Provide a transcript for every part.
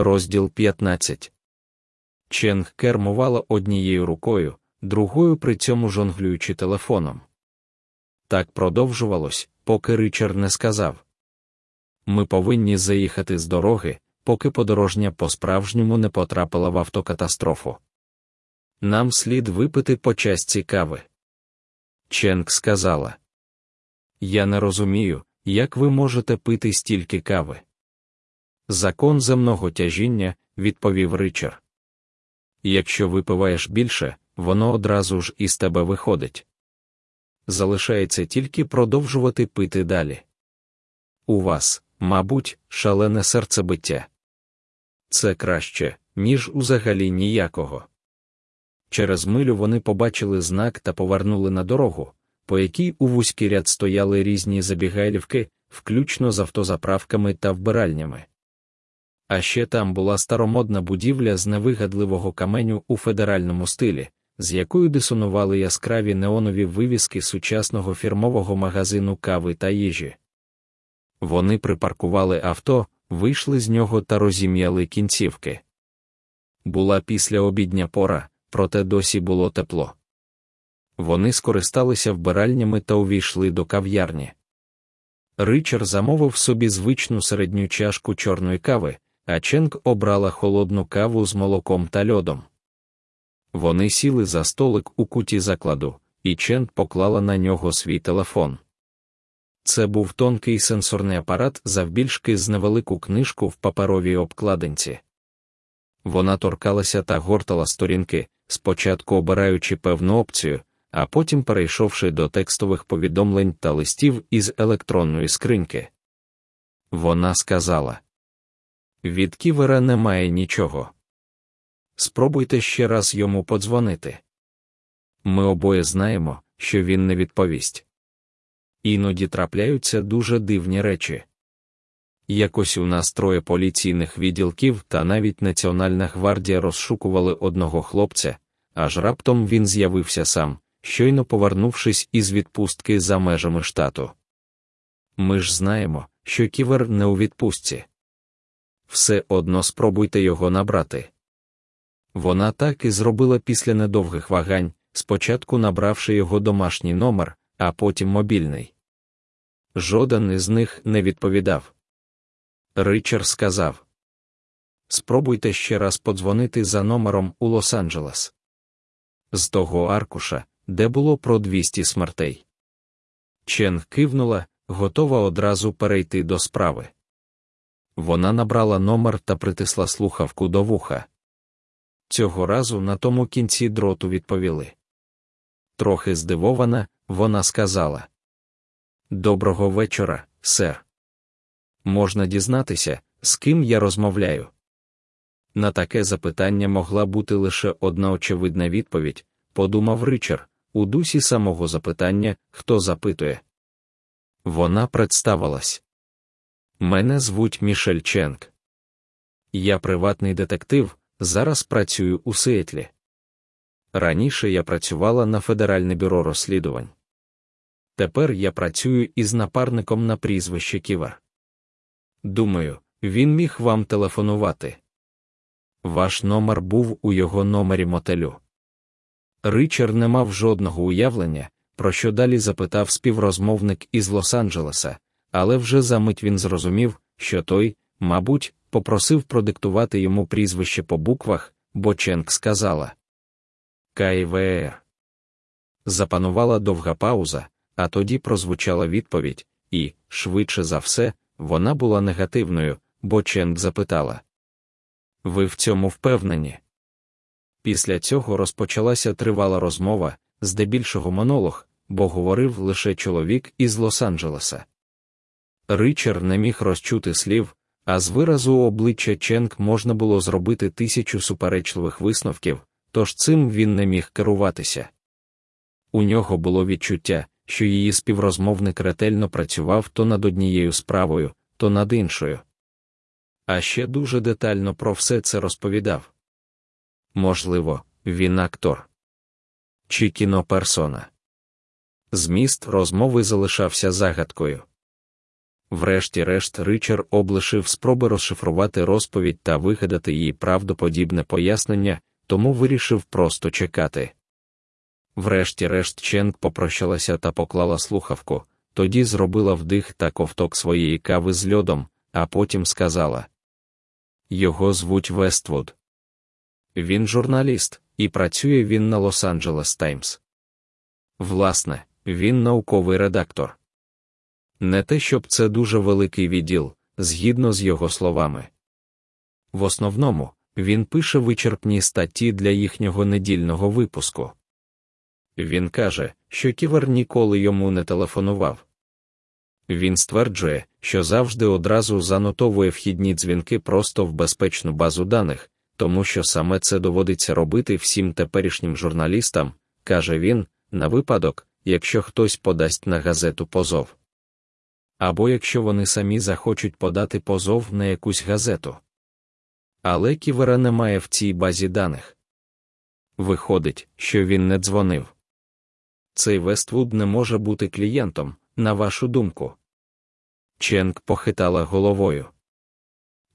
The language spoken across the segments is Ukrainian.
Розділ 15 Ченг кермувала однією рукою, другою при цьому жонглюючи телефоном. Так продовжувалось, поки Ричард не сказав Ми повинні заїхати з дороги, поки подорожня по-справжньому не потрапила в автокатастрофу. Нам слід випити по частці кави. Ченк сказала. Я не розумію, як ви можете пити стільки кави. Закон земного тяжіння, відповів Ричард. Якщо випиваєш більше, воно одразу ж із тебе виходить. Залишається тільки продовжувати пити далі. У вас, мабуть, шалене серцебиття. Це краще, ніж узагалі ніякого. Через милю вони побачили знак та повернули на дорогу, по якій у вузький ряд стояли різні забігайлівки, включно з автозаправками та вбиральнями. А ще там була старомодна будівля з невигадливого каменю у федеральному стилі, з якою дисонували яскраві неонові вивіски сучасного фірмового магазину кави та їжі. Вони припаркували авто, вийшли з нього та розім'яли кінцівки. Була післяобідня пора, проте досі було тепло. Вони скористалися вбиральнями та увійшли до кав'ярні. Ричард замовив собі звичну середню чашку чорної кави, а Ченк обрала холодну каву з молоком та льодом. Вони сіли за столик у куті закладу, і Ченк поклала на нього свій телефон. Це був тонкий сенсорний апарат завбільшки з невелику книжку в паперовій обкладинці. Вона торкалася та гортала сторінки, спочатку обираючи певну опцію, а потім перейшовши до текстових повідомлень та листів із електронної скриньки. Вона сказала: Від ківера немає нічого. Спробуйте ще раз йому подзвонити. Ми обоє знаємо, що він не відповість. Іноді трапляються дуже дивні речі. Якось у нас троє поліційних відділків та навіть Національна гвардія розшукували одного хлопця, аж раптом він з'явився сам, щойно повернувшись із відпустки за межами штату. Ми ж знаємо, що ківер не у відпустці. Все одно спробуйте його набрати. Вона так і зробила після недовгих вагань, спочатку набравши його домашній номер, а потім мобільний. Жоден із них не відповідав. Ричард сказав: Спробуйте ще раз подзвонити за номером у Лос-Анджелес. З того аркуша, де було про 200 смертей. Чен кивнула, готова одразу перейти до справи. Вона набрала номер та притисла слухавку до вуха. Цього разу на тому кінці дроту відповіли. Трохи здивована, вона сказала: Доброго вечора, сер. Можна дізнатися, з ким я розмовляю. На таке запитання могла бути лише одна очевидна відповідь, подумав Ричард, у дусі самого запитання, хто запитує. Вона представилась. Мене звуть Мішель Ченк. Я приватний детектив, зараз працюю у Сиетлі. Раніше я працювала на Федеральне бюро розслідувань. Тепер я працюю із напарником на прізвище Ківер. Думаю, він міг вам телефонувати. Ваш номер був у його номері мотелю. Ричард не мав жодного уявлення, про що далі запитав співрозмовник із Лос-Анджелеса, але вже за мить він зрозумів, що той, мабуть, попросив продиктувати йому прізвище по буквах, бо Ченк сказала КІВР. Запанувала довга пауза, а тоді прозвучала відповідь, і, швидше за все, вона була негативною, бо Ченк запитала: Ви в цьому впевнені? Після цього розпочалася тривала розмова, здебільшого монолог, бо говорив лише чоловік із Лос-Анджелеса. Ричард не міг розчути слів, а з виразу обличчя Ченк можна було зробити тисячу суперечливих висновків, тож цим він не міг керуватися. У нього було відчуття, що її співрозмовник ретельно працював то над однією справою, то над іншою. А ще дуже детально про все це розповідав. Можливо, він актор чи кіноперсона. Зміст розмови залишався загадкою. Врешті-решт Ричар облишив спроби розшифрувати розповідь та вигадати їй правдоподібне пояснення, тому вирішив просто чекати. Врешті-решт Ченк попрощалася та поклала слухавку, тоді зробила вдих та ковток своєї кави з льодом, а потім сказала: Його звуть Вествуд. Він журналіст, і працює він на Лос-Анджелес Таймс. Власне, він науковий редактор. Не те, щоб це дуже великий відділ, згідно з його словами. В основному, він пише вичерпні статті для їхнього недільного випуску. Він каже, що ківер ніколи йому не телефонував. Він стверджує, що завжди одразу занотовує вхідні дзвінки просто в безпечну базу даних, тому що саме це доводиться робити всім теперішнім журналістам, каже він, на випадок, якщо хтось подасть на газету позов. Або якщо вони самі захочуть подати позов на якусь газету. Але ківера немає в цій базі даних. Виходить, що він не дзвонив. Цей Вествуд не може бути клієнтом, на вашу думку. Ченк похитала головою.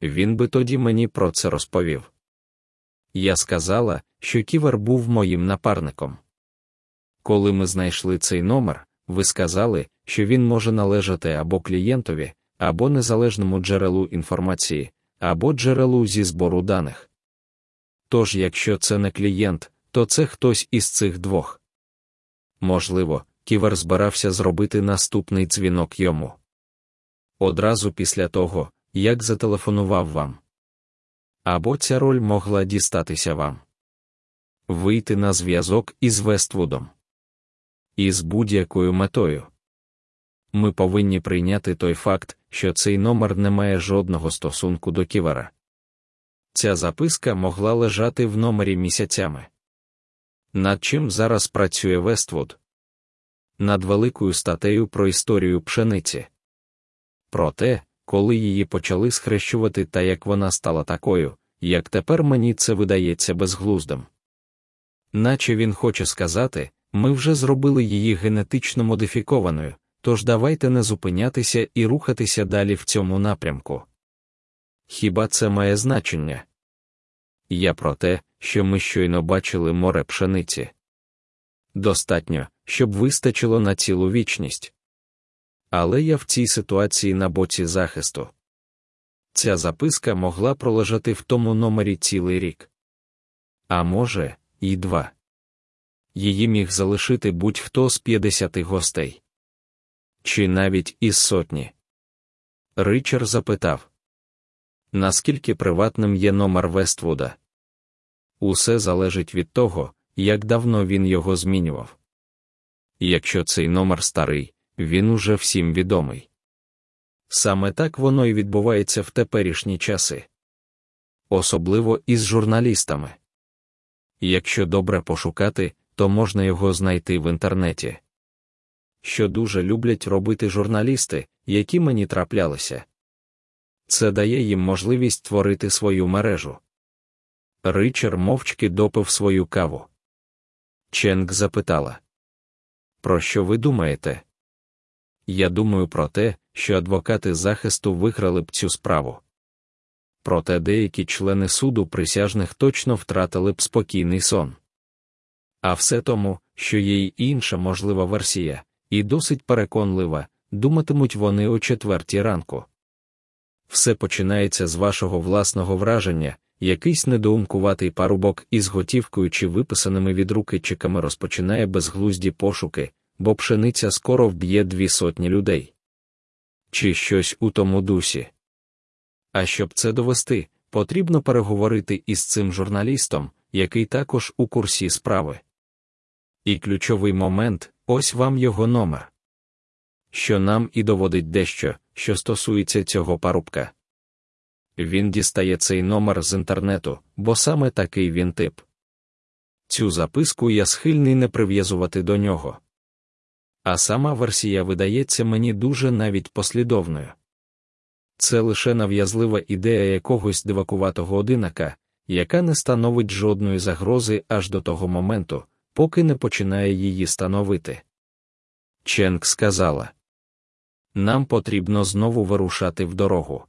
Він би тоді мені про це розповів. Я сказала, що ківер був моїм напарником. Коли ми знайшли цей номер, ви сказали, що він може належати або клієнтові, або незалежному джерелу інформації, або джерелу зі збору даних. Тож, якщо це не клієнт, то це хтось із цих двох. Можливо, ківер збирався зробити наступний дзвінок йому. Одразу після того, як зателефонував вам. Або ця роль могла дістатися вам. Вийти на зв'язок із Вествудом. Із будь-якою метою. Ми повинні прийняти той факт, що цей номер не має жодного стосунку до ківера. Ця записка могла лежати в номері місяцями. Над чим зараз працює Вествуд? Над великою статтею про історію пшениці. Про те, коли її почали схрещувати та як вона стала такою, як тепер мені це видається безглуздим. Наче він хоче сказати, ми вже зробили її генетично модифікованою, тож давайте не зупинятися і рухатися далі в цьому напрямку. Хіба це має значення? Я про те, що ми щойно бачили море пшениці. Достатньо, щоб вистачило на цілу вічність. Але я в цій ситуації на боці захисту. Ця записка могла пролежати в тому номері цілий рік. А може, і два. Її міг залишити будь-хто з 50 гостей. Чи навіть із сотні. Ричард запитав Наскільки приватним є номер Вествуда? Усе залежить від того, як давно він його змінював. Якщо цей номер старий, він уже всім відомий. Саме так воно і відбувається в теперішні часи, особливо із журналістами. Якщо добре пошукати, то можна його знайти в інтернеті. Що дуже люблять робити журналісти, які мені траплялися. Це дає їм можливість створити свою мережу. Ричар мовчки допив свою каву. Ченк запитала: Про що ви думаєте? Я думаю про те, що адвокати захисту виграли б цю справу. Проте деякі члени суду присяжних точно втратили б спокійний сон. А все тому, що є й інша можлива версія, і досить переконлива, думатимуть вони о четвертій ранку. Все починається з вашого власного враження, якийсь недоумкуватий парубок із готівкою чи виписаними від руки чеками розпочинає безглузді пошуки, бо пшениця скоро вб'є дві сотні людей. Чи щось у тому дусі. А щоб це довести, потрібно переговорити із цим журналістом, який також у курсі справи. І ключовий момент ось вам його номер. Що нам і доводить дещо, що стосується цього парубка. Він дістає цей номер з інтернету, бо саме такий він тип. Цю записку я схильний не прив'язувати до нього. А сама версія видається мені дуже навіть послідовною. Це лише нав'язлива ідея якогось дивакуватого одинака, яка не становить жодної загрози аж до того моменту, поки не починає її становити. Ченк сказала Нам потрібно знову вирушати в дорогу.